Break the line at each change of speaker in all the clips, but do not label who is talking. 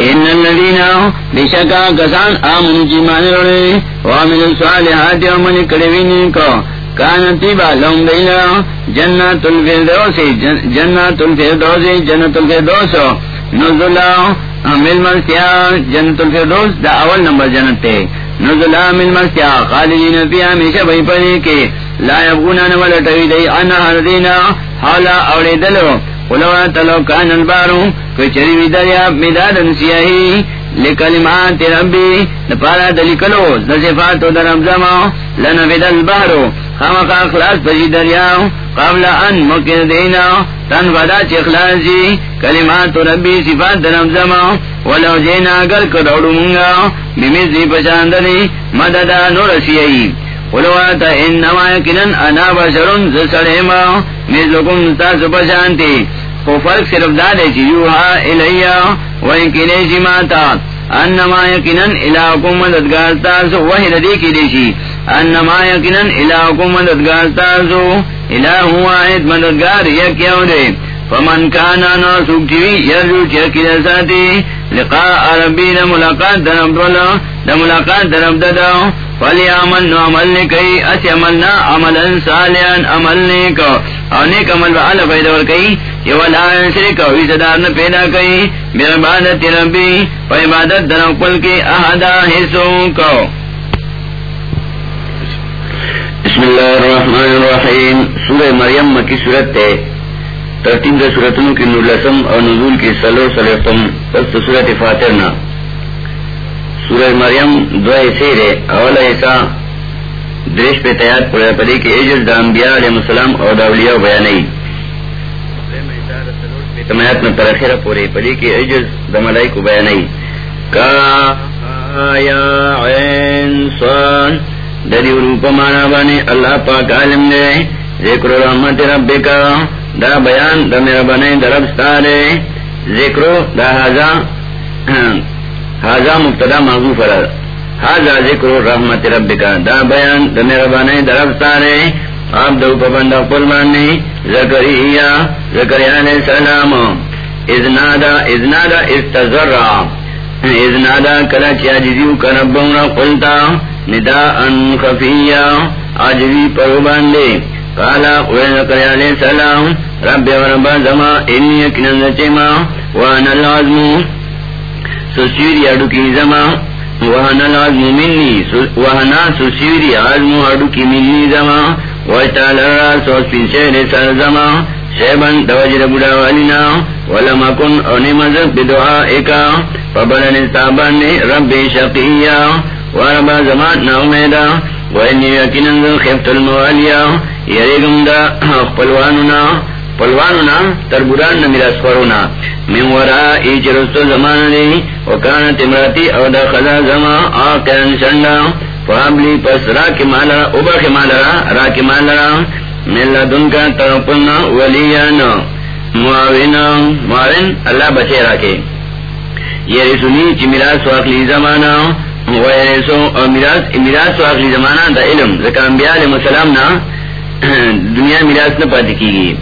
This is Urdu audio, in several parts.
ان الذين بشكا كسان امنوا جمان رولي وعملوا الصالحات ومن كريمين کو كانت تيبا لهم دينا جنات الفردوس جنات الفردوس جنات الفردوس. نزلا مل مرسیا جنت الفردوس، دا اول نمبر جنت تے. نزلا مل مرسیا خالدین فی ہمیشہ بھئی پڑی کے لا یبغونا نمال ٹوی دی انا حردینا حالا اوڑی دلو قلوا تلو کان البارو کچری وی دریا مدادن سیاہی لکلمات ربی، نپارا دلکلو دصفاتو درم زمو لنفد البارو، خامقا اخلاص پجی دریاو قبل ان دینا تن فدا چی اخلاصی، کلمات ربی صفات درم زمو ولو جینا اگر کروڑو منگا بمیزی پچاندنی مددا نورسیئی قلواتا انما یکنن، انا بشرن زسڑیما مثلکم تاسو پچانتی کو فرق صرف دادے چی یوہا الہیا وینکنے چی جی ماتا انما یکنن الہکم مددگار تاسو وحی ردی کی دیشی انما یکنن الہکم مددگار تاسو الہ واحد مددگار یکیو دے فمن کانا نا سوکتیوی یرجو چرکی دساتی لقاء ربی دا ملاقات درم دولا دا ملاقات درم دادا فلی عمل نو عمل نکی، اسی عملنا عملا صالحا عمل نیکو اور نیک عمل با علا پیدا کئی یہ ولا شرک وی صدار نہ پیدا کئی، بے عبادت ربی، و عبادت درم قل کی احدا حصوں کو۔ بسم اللہ الرحمن الرحیم۔ سورہ مریم مکی صورت تے ترتیب دا صورتوں کی نلسم اور نزول کی سلو سلطم پس صورت فاترنا سورہ مریم دو ایسے رے اولا ایسا دریش پہ تیار پڑا پڑے کہ ایجز دا انبیاء علیہ السلام اور داولیاء بیانئی تمیات میں ترخیرہ پورے پڑے کہ ایجز دا ملائی کو بیانئی کا آیا عین صان دری روپ مانا بانے اللہ پاک عالم دے۔ ذکر رحمت رب کا دا بیان دا میرا بنے درب ستارے ذکر دا حضا حضا مبتدا محضوف فرد حضا ذکر رحمت رب کا دا بیان دا میرا بنے درب ستارے آپ دو پبندہ قل ماننے زکریہ زکریہ علیہ السلام اذنادا اذنادا استزرع اذنادا کلا چیا جزیو کربونا قلتا ندا ان خفیہ آجوی پرو باندے قالا قوین زکریہ علیہ السلام، رب و رب زما، انی اکنن چما وانا العظم سسیری اڈو کی زما وانا العظم منی وانا سسیری عظم اڈو کی منی زما ویتال الراس وسپین شہر شقیہ ورب زمان وینی خفت الموالیا یریگم دا پلوانونا پلوانونا تربوران من ورا ایچ رستو زمان دی وکانت امراتی او دا خدا زما آقیان شنڈا فابلی پس را کی مالا، اوبا کی مالا، را کی مالا ملا دن کا ترپنا ولیان، معاون معاون، اللہ بچے راکے یہ رسولی چی میراس واقلی زمانا ویسو میراس میراس واقلی زمانا دا علم، زکا انبیاء علیہ السلام نا دنیا میراث نہ پاتی کی گئی۔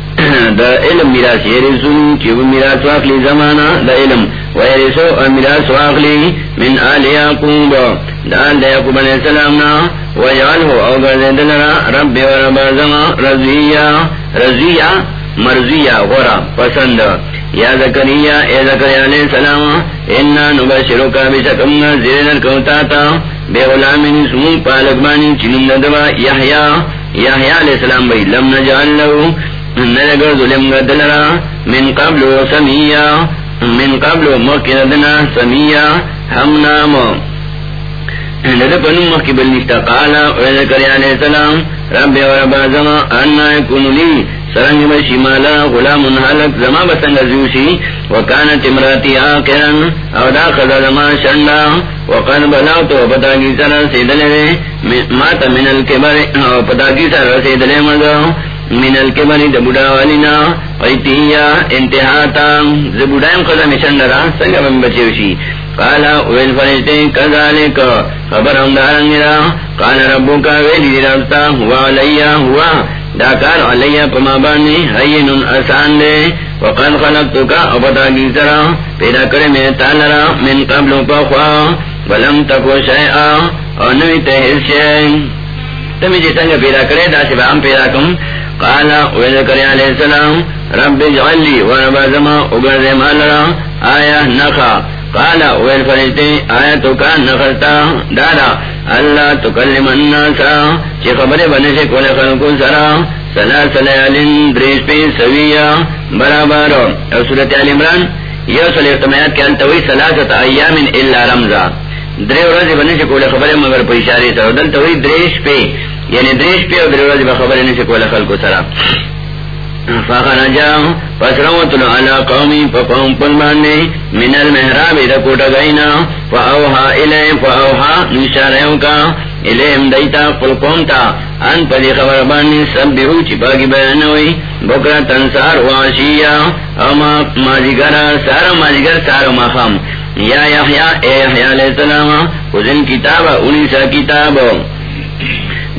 دا علم میراث، یہ رسول کی وہ میراث واخلی زمانہ دا علم۔ ویرسو میراث واخلی من آل یعقوب دا آل علیہ السلام نا ویعلہو او گردلنا رب و رب زمان رضیہ رضیہ مرضیہ غورا پسند. یا زکریہ اے زکریہ علیہ السلام انا نبشرو کا بشکم زیرن کوتاتا بے غلام اسمو پالکبانی چنین دبا یحیاء یحیاء علیہ السلام بھئی لم نجعل لہو نلگر ظلم گدلرا من قبل سمیہ من قبل مکردنا سمیہ ہم نام. نامو لدپنو مکی بلنشتا قالا وذکر علیہ السلام. رب و رب زما انا یکون لی سرنگ بشی مالا غلام حلق زما بسنگ زیوشی وکانت امراتی آکرن او دا خدا زما شنڈا وقد بلاوتو پتاکی سر سیدلے ماتا من الكبر او پتاکی سر سیدلے مدو من الكبر دا بڑا والینا، ویتیا انتحاتا زبڑایم خدا مشنڈرا سنگ بم بچیوشی قالا، اویل فرشتے، کذالک، خبر ہم دارنگی را قال ربو کا ویلی ربتا ہوا لیا ہوا۔ ڈاکار علیہ پما بانی حین آسان دے۔ وقد خلقتو کا ابتا کی طرح پیدا کرے میں تالرا من قبل پخوا۔ ولم تکو شیعا اور نوی تحل شیعن تمی جی سنگ پیدا کرے، دا سبا ہم پیدا کم۔ قالا وید کرے علیہ السلام، رب اجعل جعلی وربا زما اگر مالرا آیا نخا. قالا وید فرشتے، آیا تو کا نخستا دادا، اللہ تکلم الناسا چی خبر بنے سے کول خلقو سرا. سلا سلیالن دریش پی سویا برابر. اور صورت علی عمران یہ صلی اختمیات کے انتوی سلاست ایامن اللہ رمزا. درے ورځې باندې چې کوله خبره مگر په اشاره سره دلته وی دریش په یعنی دریش په او درې ورځې به خبره نه کوله خلکو سره فخرجا فسروتل على قومي فقوم پلماني من المحراب اذا کوټه غینا فاوها الی فاوها نشارهو کا. الیم دیتا قل قوم تا. ان پدی خبر بانی سب بیہو چی پاکی بیانوی بکرا تنسار واشیا. اما مازیگرا، سارا مازیگر، سارا مخم یا یحیاء، اے یحیاء علیہ السلام خزن کتاب انیسا کتاب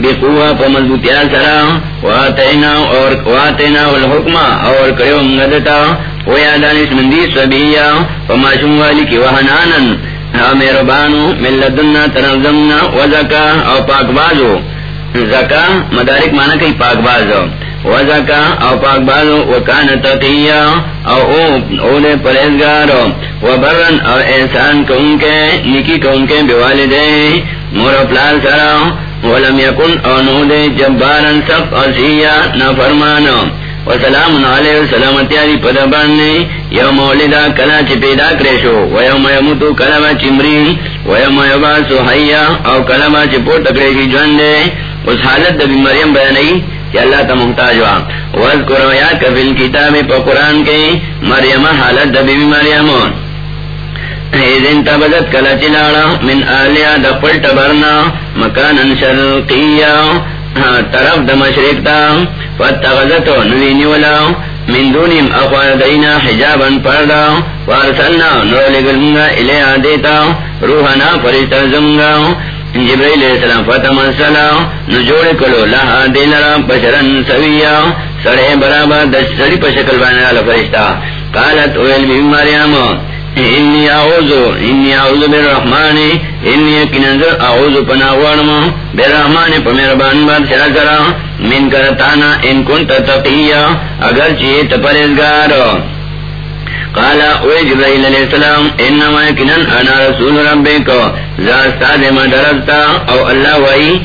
بے قوا پا مضبوطیا سرا واتینا اور واتینا والحکمہ اور کریو مگدتا ویا دانش مندی سبیا فماشم والی کی وحنانن میرے بانو ملدنا تنظمنا، وزکا او پاک بازو زکا مدارک مانا کئی پاک بازو وزکا او پاک بازو وکان تقیا او او اولے پریزگارو وبرن او احسان کون کے نکی کون کے بیوالدے مور پلال سرا ولم یکن او نو دے جبارن سب عصیا نافرمانو وسلام علیہ سلامتی علی پدبان نے یوم ولدا کلا چی پیدا کریشو. ویوم یموتو کلا چی مری ویوم یباسو حیا او کلا ما چی پوٹ کریشی جوان دے. اس حالت دبی مریم بیانی کہ اللہ تا محتاج وا وذکر یا کفل کتاب پا قرآن کے. مریم حالت دبی مریم ایدن تبدت کلا چلاڑا من آلیا دا پلٹ برنا مکانا شرقیا طرف د مشرق تا فتغزتو نوینی ولا من دونیم اخوان دینا حجابا پردا وارسلنا نور لگلنگا الیا دیتا روحنا فرشتہ زمگا جبریل علیہ السلام فتم السلام نجوڑ کلو لہا دیلرا بشرن سویا سڑے برابر دس سڑی پشکل بانا لفرشتہ قالت اویل بی مریم انی اعوذ انی اعوذ بالرحمن انی اعوذ بالرحمن پمیربان سرا من کرتانا ان کنت تقیا اگر چیت پرزگار قالا اوی جبرائیل علیہ السلام انما کنن انا رسول ربک زاستا دے او اللہ وی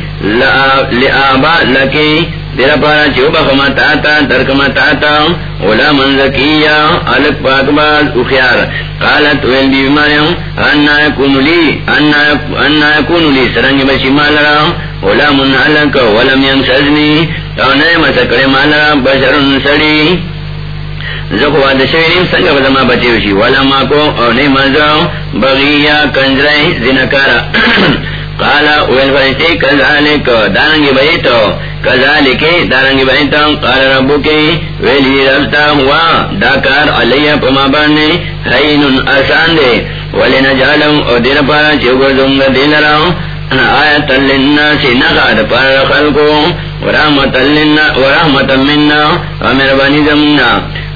لآبا لکی تیرا پارا چیو بخما تاتا ترکما تاتا غلام زکیہ علق پاک اخیار۔ قالت ویل بی بیماریم، انا یکونو لی، انا لی سرنگ بشی مالرا ولم ینسزنی او نئے مسکر مالرا بشرن سڑی۔ زخو واد شویریم سنگ بزما بچیوشی ولما کو او نئے مزاو بغیا کنجرائی زنکارا۔ قالا اویل فرشتی کذالک دارنگی بیتو۔ کذالک دارنگی بیتو قال ربو کی ویلی ربتا ہوا داکار علیہ پما باننے حین آسان دے، ولی نجالم او دیر پارا چوگر زنگ دل راو آیت للناس نغاد پر خلقو، ورحمت للنا ورحمت مننا ومربانی زمنا،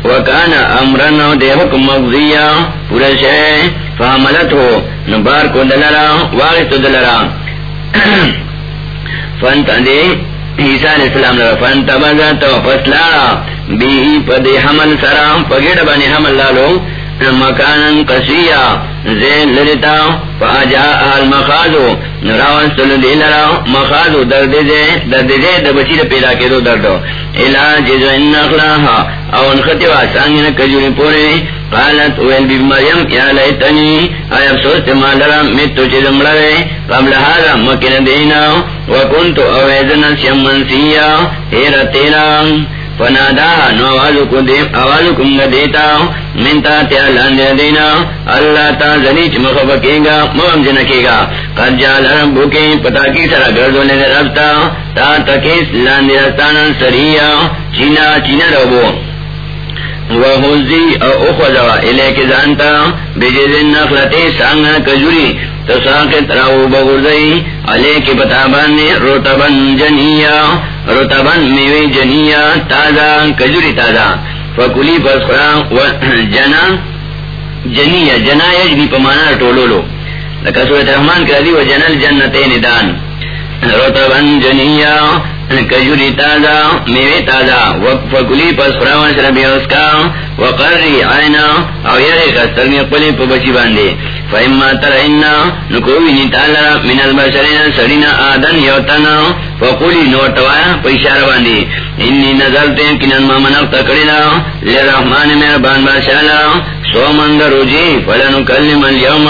وکانا امرنا دے حکم مغزیا، پورا شے فحملت ہو نبار کو دلرا واغت دلرا۔ فانت دے عیسیٰ علیہ السلام لرا فانت بزا فسلارا بی پدے حمل سرام، پگیڑ بانی حمل لالو مکانا قصیا زین لرتا فاجا آل مخاضو نراوان سلو دی لرا، مخاضو درد دے درد دے دا بچیر پیدا کے دو دردو. علاج جزو ان اخلاحا او انخطی واسانگی نکجوری پوری قالت اویل بی مریم یا لیتنی آیا افسوس تما لرا میتو چیز ملوے قبل حالا مکن دینا. وکنتو اویزن سیم منسیا. ہیرا تیرا. فنادا نو آوازو کو دیم آوازو کم دیتا. منتا تیا لاندے دینا. اللہ تا زنیچ مخفکے گا، مغم جنکے گا. قد جال ربو کے پتا کی سرا گردو لے ربتا. تا تکیس لاندے رستانا سریا. چینا چینا ربو. وحوزی او اخوزوا الیک زانتا. بجیز النخلتی سانگا کجوری. تو ساقت راو بغردئی علی کی پتا باندے روتبن جنیا. روتبن میوی جنیا. تازہ کجوری تازہ فکلی پس خورا جنا. جنیا. جنا یجنی پمانا ٹولو لو لکہ سورت رحمان کر دی و جنل جنتین دان. روتبن جنیا. کجوری تازہ میوے تازہ وقف کلی پس فراون شربی اس کا وقرری آئینا او یرے کا سرمی قلی پا بچی باندے فإما ترئینا نکوی نیتالا من البشرین سرینا آدن یوتنا. فقولی نورتوایا پا اشارہ باندے انی نظر نظرتے کنن ما منق تکڑینا لرحمان مہربان باشالا سو مند روجی فلنو کلم یوم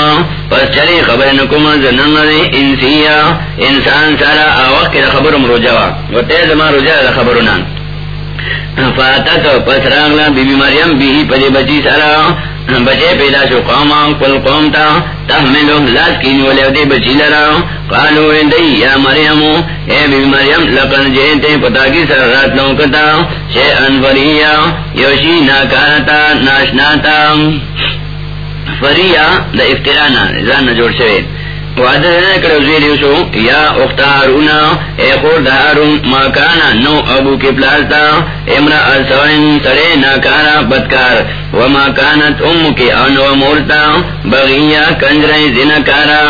پس چلی خبر نکم زنن انسیا، انسان سارا آوق خبرم روجا مروجوا و تیز ما رجا خبرنا فاتت پس راغلا بی بی مریم بی پدی بچی سارا بچے پیدا شو قوما کل قوم تا تحملو لاس کی نولے دے بچی لرا قالو اندی یا مریم اے بی بی مریم لقن جیتے پتا کی سر رات لوکتا شے انفریا یوشی ناکارتا ناشناتا فریا دا افترانا زان جوڑ شوید یا اختارونا اے خور نو ابو کے پلاستا، امرا سڑے ناکارا بدکار، وما کانت ام کے انو مورتا بغیا کنجر کارا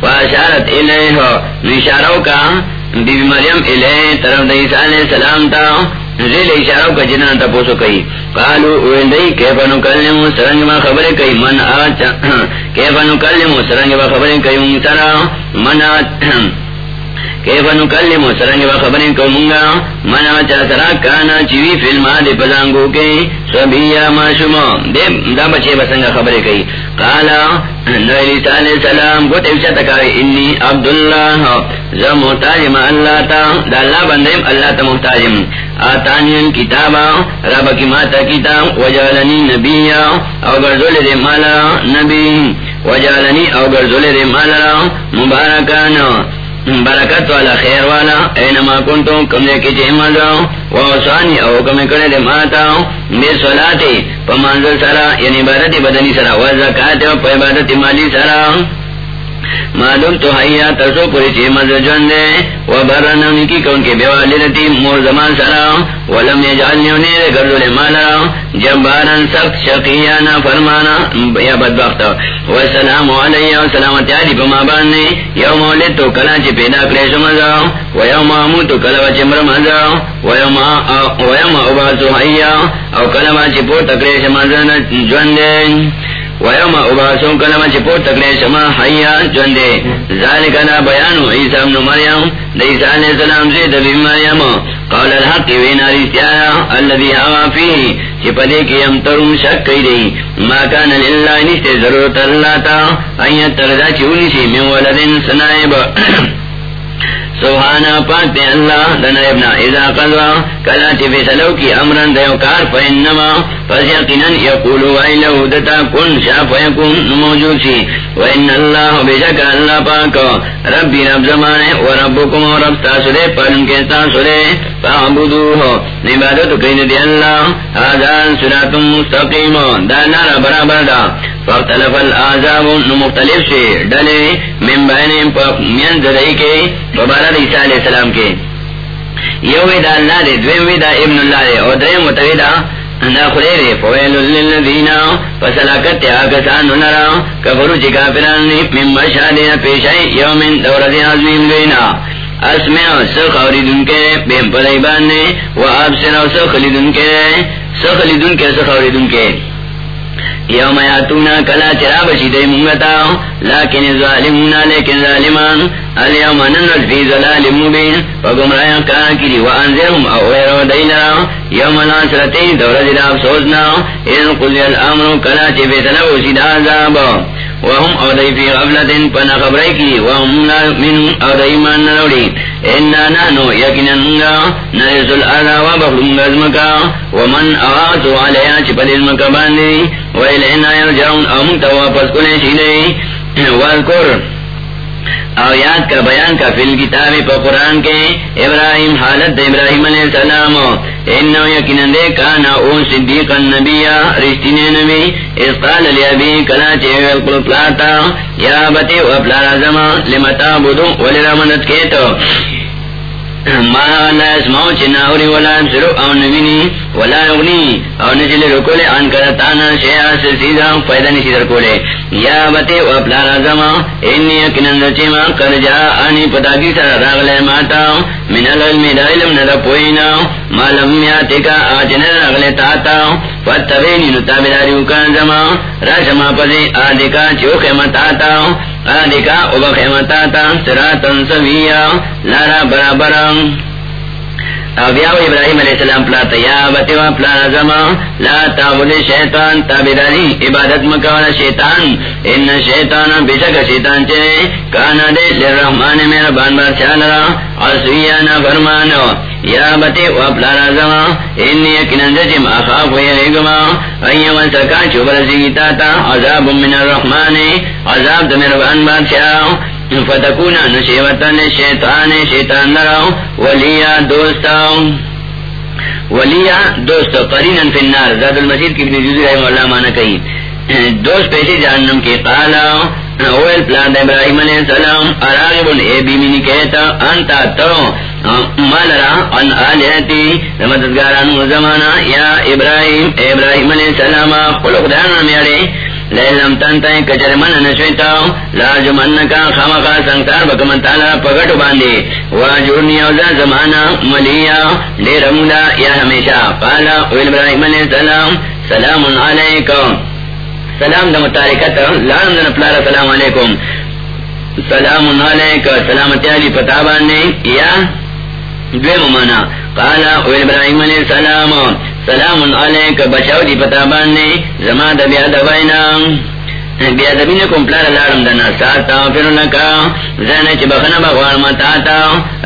فاشارت الیہ نشاروں کا، بی بی مریم الیہ طرف علیہ السلام تا ریل اشاروں کا جنان تا پوسو کئی۔ قالو کہ سرنگ ما خبر کئی۔ من آ کیفا سرنگ ما خبر کئی۔ من کیف نکلم سرنگ و خبریں کو منگا منا چا سرا کانا چیوی فلما دے پلانگو کے سبیا ما شما؟ دے دا بچے بسنگا خبریں کئی۔ قالا، نویلی صلی السلام گوٹ افشا تکاوی، انی عبداللہ، زا محتاجم، اللہ تا، دا اللہ بندیم، اللہ تا محتاجم۔ آتانی کتابا، رب کی ماتا کتاب وجالنی نبی او گرزول دے مالا، نبی۔ وجالنی او گرزول دے مالا، مبارکانا۔ برکت والا خیر والا اے نما کن کنتو کمرے کی جہما جاؤ واسانی او کمی کرے دے ماتا بے صلاتی پا منزل سرا یعنی عبادت بدنی سرا وزکات پا عبادت مالی سرا۔ معلوم تو حیا ترسو پوری چی مزر جون دے و برنا نکی کون کے بیوالی رتی مور زمان سرا ولم یجعلنی انیر گردو لے مالا جبارا سخت شقیانا فرمانا، یا بدبخت. و سلام علیہ، و سلامت علی پا ما باننے یوم ولد تو کلا چی پیدا کلیش مزا و یوم آمو تو کلا چی مر مزا و یوم اباسو حیا، او کلا چی پور تکلیش مزا جون دے ویوم اباسو کلم چپو تکلے شما حیا جوندے ذالک دا بیانو عیسیٰ ابن مریم دا علیہ السلام سے دبی مریم قول الحق وینا ریسیانا اللذی آوا فیہ چپدے کی ہم امترون شک کئی دی ما کان للہ نشتے ضرورت اللہ تا ایت تردا چونی سی من ولدن سنائب سبحانہ پاک دے اللہ دن اذا قضوا کلا چی فیصلو کی امرن دیو کار فینما پس یقینن یقولو وائلو دتا کن شا فیکون موجود سی وین اللہ بشک اللہ پاک، ربی رب زمانے و ربکم و رب تاسرے پرن کے تاسرے فعبدوه نبادت کین دی اللہ آزان سراتم مستقیم، دا نارا برابر دا۔ فاختلف الآزاب نمختلف سے ڈلے من بینیم پا من زدائی کے فبارد عیسیٰ علیہ السلام کے۔ یو ویدہ اللہ دے، دویم ویدہ ابن اللہ دے، اور دریم متویدہ نا خلے دے۔ فویل للذین فسلاکت آکسان نرا، کفرو چکا پرانی من مشاہدین پیشائی یومن دورت عظمیم دینا اسمع سخ اوریدن کے بیم پدائی باندے، و آبسن او سخ خلیدن کے، سخ خلیدن کے، سخ اوریدن کے۔ یوم یاتونا کلا چرا بشی دی منگتا لیکن ظالمون لیکن ظالمان، الیوم ننرد فی ظلال مبین فگمرایا کانا کری وانزرهم او غیرو دیلرا یوم ناصرتی دورد الافسوسنا ان قلی الامر کلا چی بیتنو سید عذاب۔ وهم او دی فی غفلت پنا خبری کی وهم من او دی من نروڑی انا نانو یکنن منگا نرسل آذا و بخلنگ ازمکا ومن آغاسو علیا چی پل ازمکا باندی۔ او یاد کا بیان کا فل کتاب پا قرآن کے۔ ابراہیم، حالت ابراہیم علیہ السلام۔ انہو یقین دے، کانا او صدیق النبی رشتین نبی۔ اس قال لی ابی کلا چیوی القل پلاتا۔ یا بتی و پلارا زمان لمتا بدو ولی رمضت کیتو۔ ما لا اسمعو چنا اوری ولا امسرو او نبینی ولا اغنی، او نجل رکولے ان کرتانا شیعہ فیدہ نشی در کولے۔ یا بتے و اپلا رازما انی کر جا آنی پتا کی سر راغلے ماتا۔ من العلم دا علم ندا پوئینا ما لم راغلے تاتا۔ فتبینی نتابداریو کان زما۔ راشما آدکا چوخ متاتا آدکا ابخ متاتا سراتن سویا لارا برابرم ابراہیم علیہ السلام پلا تیا بتوا پلا زما لا تعبد شیطان تابیداری عبادت مکوانا شیطان. ان شیطان بے شک شیطان چے. کانا دے لرحمان میرا بان بادشاہ لرا عصویانا فرمانو. یا بتے و پلا زما انی یکنن جم اخاف و یریگما ایما سکا چوبر زیتا تا. عذاب من الرحمن. عذاب دمیر بان بار بادشاہ فتکونا نشیوتن شیطان شیطان نراؤ ولیا دوستا ولیا دوست قرینن فی النار. زاد المسید کی بنی جزی رحمہ اللہ مانا کئی. دوست پیسے جہنم کی قالا. اویل پلان ابراہیم علیہ السلام. اراغب اے بیمینی کہتا انتا تو مالرا ان آلیتی مددگاران زمانا یا ابراہیم. ابراہیم علیہ السلام. خلق دانا میارے لیلم تنتا کچر من نشویتا کا خامقا سنگتار بکمن تالا اوزا ملیا یا ہمیشہ۔ قالا ابراہیم علیہ السلام سلام علیکم۔ سلام دا متارکت لارم دا نپلارا سلام علیکم۔ سلام علیکم سلامتی علی پتا باندی۔ یا دوی ممانا قالا ابراہیم علیہ السلام سلام علیک، بچاو دی پتا باندے زما دا بیا دوائنا بیا د دبین کم پلار لارم دنا ساتا پھر لکا. زینا چی بخنا بغوار متاتا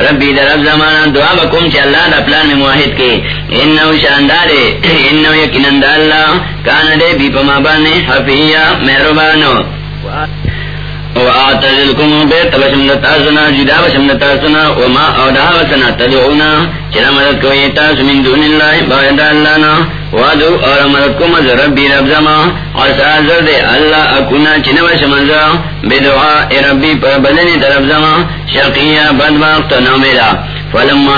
ربی در رب زمانا دعا بکم چی اللہ دا پلان میں معاہد کے انہو شاندارے انہو یکنند اللہ کانا دے بی پما بانے حفیہ محربانو جدا وما وسنا تدعونا. چرا مدد کوئی تاس من دون اللہ، باید وادو اور مدد کو ربی رب اللہ اکونا ربی پر بدنی طرف شقیہ میرا فلما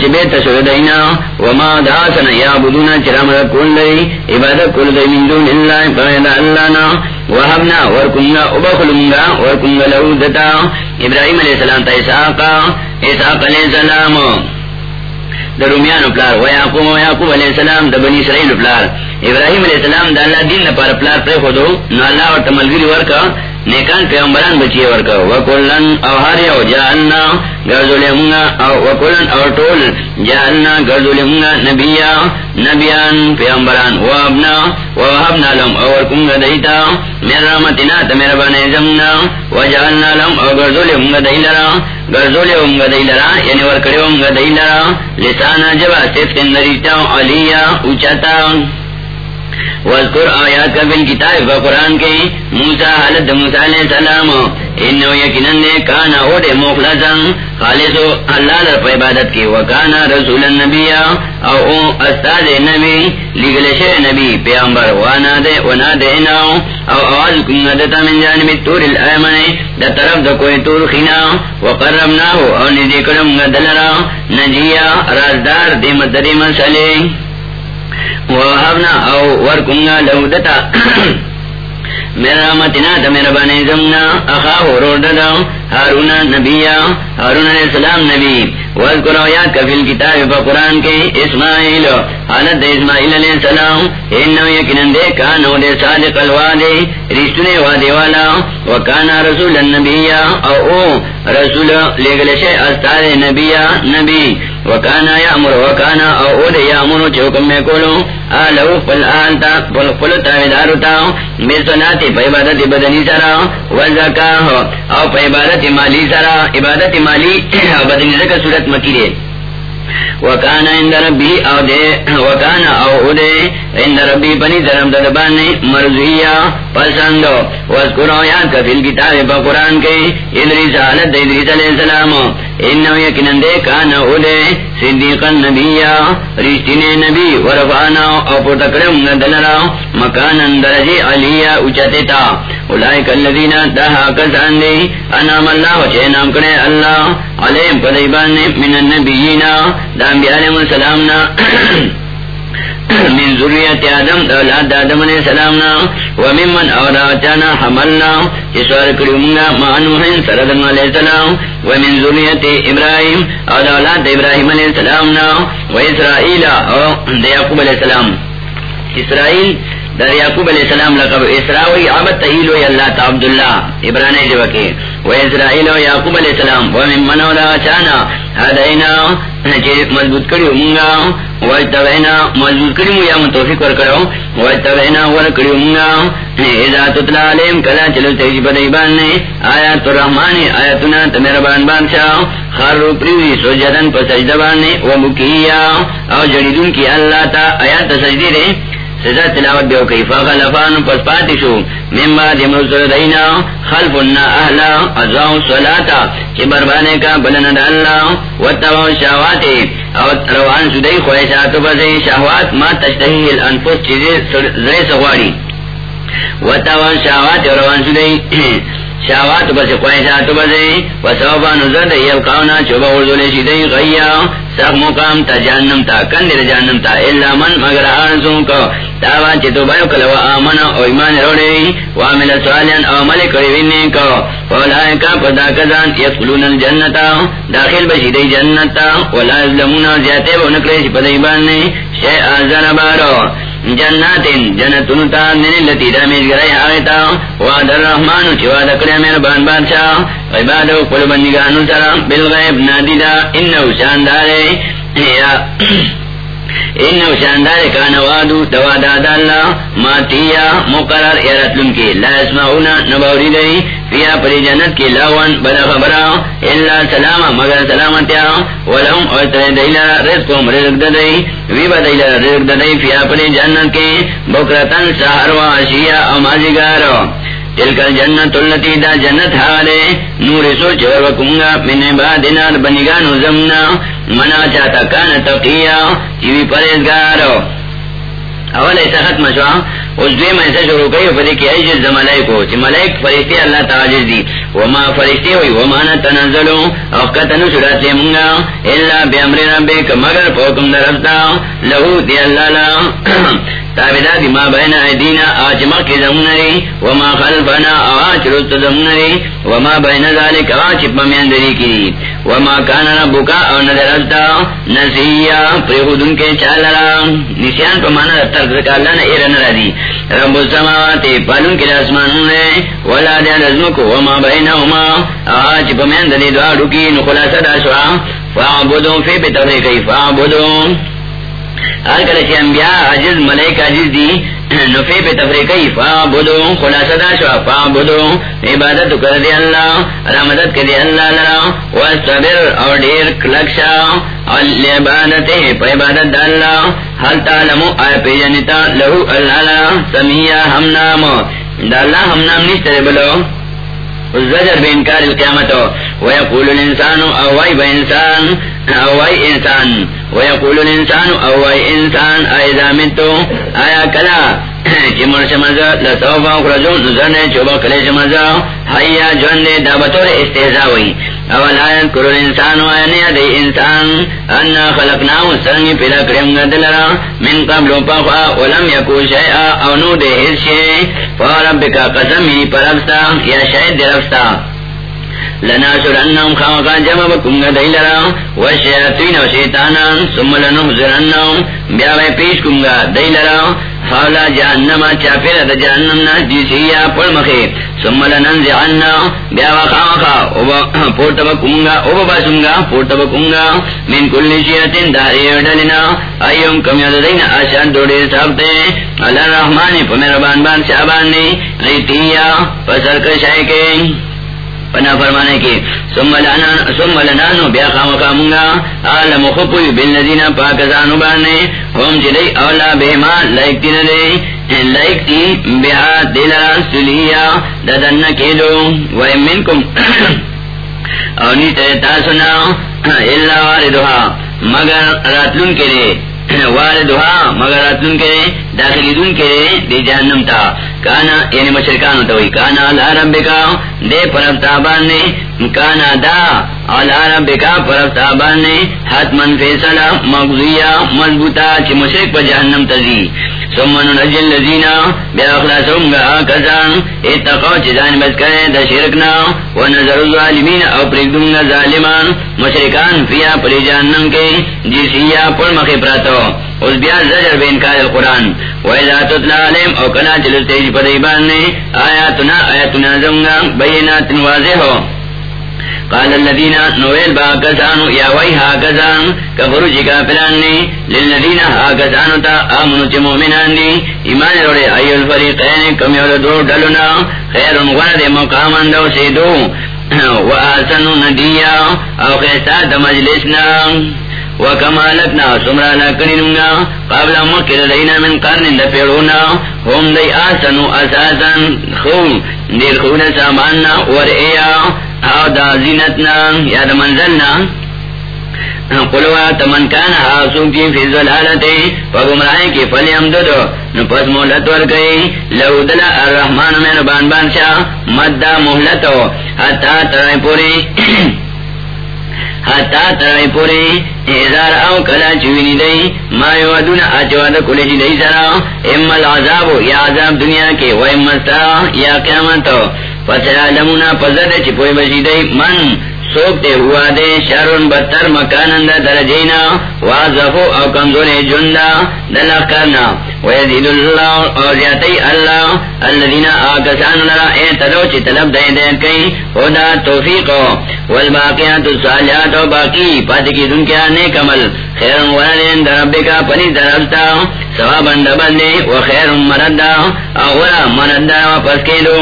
چی بیت شر دینا وما داسنا یا بدونا چرا مدد کون دی عبادت دی من دون اللہ، باید اللہ نا وركنا ورکنگا وركنا ورکنگا لہو دتا ابراہیم علیہ السلام تا اسحاقا اسحاق علیہ السلام درومیان پلار و یعقوب و یعقوب علیہ السلام دا بنی اسرائیل پلار ابراہیم علیہ السلام دا اللہ دین پار پلار پر خودو، نو اللہ اور تملگری ورکا نیکان پیغمبران بچی ورکا. وکلن او ہر یو جعلنا گرزولی منگا او وکلن او طول جعلنا گرزولی منگا نبیا. نبیان پیغمبران و ابنا و حبنا لهم او ورکنگا دیتا. من رحمتنا تمیر بانی زمنا. و جعلنا لهم او گرزولی منگا دیلرا. گرزولی منگا دیلرا یعنی ورکڑی منگا دیلرا. لسانا جبا صفت نریتا علیا اچتا وذکر آیات کا بل کتاب و قرآن کے موسا حالت موسا علیہ السلام انہو یقیناً دے کانا او دے مخلصا خالصو اللہ در پہ عبادت کی وکانا رسول النبی او او استاد نبی لگلش نبی پیامبر وانا دے ونا دے ناو او آواز کنگا دتا من جانب تور الائمن دا طرف دا کوئی تور خینا وقربناہو او ندی کرمگا دلرا نجیا رازدار دی مدری مسئلے وحبنا او ورکنگا لہودتا میرا متنا تا میرا بانی زمنا اخاہ روڈا ہارون نبی ہارون علیہ السلام نبی۔ وذکر آیات کا فی الكتاب پا قرآن کے اسماعیل، حالت اسماعیل علیہ السلام انہو یکنن دے کانو دے صادق الوادے رشتنے وادے والا وکانا رسول النبی او او رسول لگلش استاد نبی نبی۔ وکانا یامر وکانا او او دے یامر، چوکم میں کولو، آلو فل آلتا، فل فل تاویدارتا بسناتی پا عبادت بدنی سرا وزکاہ او پہ عبادت مالی سرا عبادت مالی بدنی زکا صورت مکی دے۔ وکانا اندر بھی او دے، وکانا او دے عند ربی پنی طرف ددبانی مرضیہ پسندو وذکرو یاد کا فی الکتاب پا قرآن کے ادریس حالت ادریس علیہ السلام. انہو یکنن دے کانا او دے صدیقا نبیہ. رشتین نبی ورفانا او پتکرم ندلرا مکانا درجی علیہ اچتتا اولائک اللذین دہا کسان دے انام اللہ وچے نام کرے اللہ. علیم پدیبان من النبیین. دا انبیاء علیہ السلامنا من ذریت آدم اولاد آدم علیہ السلامنا وممن اوراتانا حملنا جسوار کریمنا معنوحن سردن علیہ السلام، ومن ذریت ابراہیم اولاد ابراہیم علیہ السلامنا و اسرائیل، او دیاقوب علیہ السلام۔ اسرائیل در یعقوب علیہ السلام لقب، اسراوی عبد تحیل وی اللہ تا عبداللہ ابرانے و اسرائیل و یعقوب علیہ السلام. و من منو دا چانا حدینا چی مضبوط کری مونگا وجتوینا مضبوط کری مو یا متوفیق ور کرو وجتوینا ور کری مونگا اذا تطلع علیم کلا چلو تیجی بدیبان نے آیات الرحمن آیاتنا تمیربان بانشاہ خر رو پریوی سجدن پا سجدبان نے و مکییا او جڑیدون کی اللہ تا آیات سجدی رے سزا تلاوت دیو کئی. فغلفان پس پاتی شو. من بعد مرسل دینا خلفنا اہلا ازاو صلاتا. چی بربانے کا بلند اللہ واتباو شاواتی او روان سدئی خواہشاتو بزی شاوات ما تشتہی الانفس چیزی زی سغواری. واتباو شاواتی روان سدئی شاوات بس خواہشات بسے وسوفا نظر دی یلقاونا چوبا ورزولی شدی غیا سخ مقام تا جہنم تا کندر جہنم تا. اللہ من مگر آنسون کو. تاوا چتو بایو کلو آمن او ایمان روڑی وعمل سوالین او عمل کریوینی کو. فولائکا پدا کزان یدخلون الجنتا داخل بشی دی جنتا ولا ازلمونا زیادے بو نکلیش بونکلیش پدیبانی شیع آزان بارو. جنات جنتن تا من اللتی دامیز گرائی آغیتا. وعد الرحمن چواد کرے میرے بان بادشاہ. عبادو قل بندگانو سرا. بالغیب نادی دا انہو شاندارے. یا انہو شاندارے کانا وادو دوا دادا اللہ ماتیا مقرر ارتلن کی لا اسمعونا نبوری دی فیا پری جنت کی لاوان بلا خبرا اللہ سلاما مگر سلامتیا، ولہم اوتر دیلا رزقم رزق ددئی وی با دیلا رزق ددئی، فیا پری جنت کی، بکرتن سہر و عشیہ امازگارو تلکل جنت اللتی دا جنت حالے نور سوچ چور وکونگا من عبادنا بنگانو زمنا، منا چاہتا کان تقیا چیوی پریزگار اول ایسا ختم شوا، اس دوی میں ایسا شروع کئی، فدی کی عجز دا ملائکو، چی ملائک فرشتی اللہ تعاجز دی۔ وما فرشتی ہوئی، وما نتنزلو اوقتنو سرات لی منگا اللہ بی امر ربک، مگر پوکم در لہو دی اللہ لا۔ تابدہ دی ما بین ایدینا، آج مکی زمونری وما خلفنا آج رست زمونری وما بین ذالک آج پمیندری کی وما کان ربکا او ندر رفتا نسیہ پریخودن کے چالرا نسیان پمانا رفتر ذکر اللہ نے ایرن را دی۔ رب السماوات پالون کے آسمان نے، ولا دیا نظم کو وما بینہما، آج پمیند دی دعا رکی نخلاص دا شوا فعبدو فی بتغی کئی فعبدو ہر کل انبیاء، عجز ملیک عجز دی نفی پہ تفریقی فابدو خلاصہ دا شوا فابدو عبادت کر دی اللہ رحمدت کر دی اللہ لرا واستبر اور دیر کلکشا عبادت پہ عبادت دا اللہ، حل تعلمو آیا پی جنتا لہو اللہ سمیہ ہم نام، دا اللہ ہم نام نیستر بلو الزجر بإنكار القيامة ويقول الإنسان أوي بإنسان أوي إنسان. ويقول الإنسان أوي إنسان، أئذا متو آيا كلا. چی مرش مزا لسوفا اخرجون نظرنے چوبا کلیش مزا حیا جون دے دا بطور استحضاوی اول آیت کرو الانسان و آیا دی انسان انا خلقناو سرنگی پیدا کریم گدلرا من قبل پاقا ولم یکو شیعا او نو دے حس شیع فاربکا قسمی پرفستا یا شاید درفستا لنا سرنم خامقا جمع بکم گا دیلرا و و شیطانان سم لنم زرنم بیاوی پیش کم گا دیلرا حولا جہنم چاپیر دا جہنم نا جیسیا پڑ مخی ثم لننزعنا بیا وخامخا پورتا بکونگا او باسونگا پورتا بکونگا من کل شیعتن داری ڈلنا ایوم کم یاد دینا آشان دوڑے صاحبتے اللہ الرحمن پمیربان بان شعبان نی ریتیا پسر کشائے کے پنا فرمانے کی۔ سم لنانو بیا خام خامنگا عالم خپوی بالنزین پاکزانو بانے۔ ہوم چلی اولا بہما لائک تین دے۔ لائک تی بیا دلا سلیا ددن کیلو۔ ویم منکم اونی تیتا سنا اللہ واردوها مگر راتلون کے لیے والدها مگر اتن کے داخلی دن کے دی جہنم تا۔ کانا یعنی مشرکان تو کانا لا ربکا دے پرب تابان نے کانا دا علا ربکا نے حتمن فیصلہ مغزیہ پر جہنم تزی. سمن نجل لذینا بیا اخلاصهم گا آکسان اتقاو چی زان بس کرے دا شرکنا و نظر الظالمین او گا ظالمان، مشرکان فیا پری جہنم کے جیسیا پر مخی پراتو. اس بیا زجر بے انکار القرآن. و او کلا چلستے جی پدیبان نے، آیاتنا آیاتنا زمگا، بینات واضح ہو. قال الذين نويل باكسان يا وي هاكسان كفروا جيكا فلاني للذين هاكسان تا آمنوا چه مؤمنان دي ایمان روڑے ایو الفریقین، کم یولو دو ڈلنا خیر غرد مقاما دو سیدو، و آسنو ندیا، او خیستا دا مجلسنا وکمالتنا سمرا لکننگا قابل مکر دینا من قرن دا هم دی آسنو اساسا خون دیر خون ساماننا ورئیا او دا زینتنا یا دا منزلنا قلوا تمن کان حاسو کی فی ظلالتے ظلالتی فگمرائی کی فلی امددو نپس محلت ورگئی لو دل الرحمن میں نبان بانشا مدد محلتو حتی ترائی پوری. حتا ترائی پوری. ازار او کلا چوینی دی. ما یودون اچواد کلی جی دی سرا اما العذابو، یا عذاب دنیا کے، و اما سرا یا قیامتو. فسرا لمونا پزد چی پوئی بشی دی من سوکتے ہوا دے شرون بدتر مکانند درجینا واضحو او کمزور جندا دلق کرنا ویزید اللہ او زیادی اللہ اللذین آکسان لرا اے تلو چی طلب دے دے کئی خدا توفیقو والباقیات الصالحات و باقی پاتی کی دن کیا نیک عمل خیر ورلین در کا پنی درستا سوابا دبندے و خیر مردا اغلا مردا و پسکیلو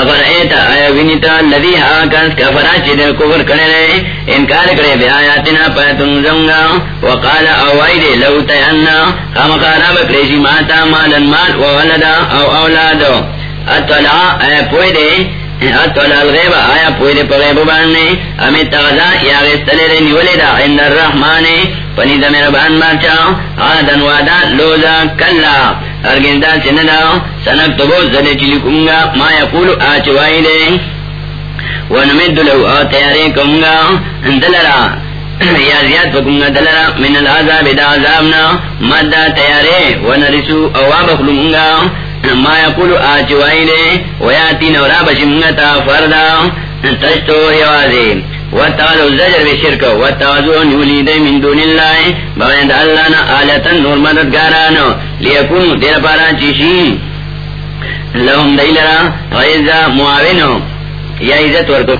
افر ایتا آیا وینیتا لذی حاکس کفرا چی دے کفر کرے رے انکار کرے بے آیاتنا پیتن زنگا۔ وقال اوائی دے لو تیانا۔ خامقارا بکریشی ماتا مالن مال وولدا او اولادو اتولا اے پوئی دے۔ اتولا الغیب آیا پوئی دے پا غیب باننے امی تغذا یا غستلے دے نیولے دا عند الرحمانے پنی دا میرا بان بارچا آدن وادا لوزا کلا۔ ارگندا سندا سنک تو بہت زدے چلی کنگا ما یقولو آچوائی دے۔ ونمد لو آ تیارے کنگا۔ دلرا، یا زیاد پکنگا دلرا۔ من العذاب دا عذابنا۔ مدہ تیارے۔ ونرسو اواب خلونگا ما یقولو آچوائی دے۔ ویاتی نورا بشمگتا فردا۔ تشتو یوازی۔ واتعالوا الزجر بشرك واتعالوا ان من دون الله الله نور ليكونوا دير پارا چشي لهم ديلرا معاونو یا عزت ورکو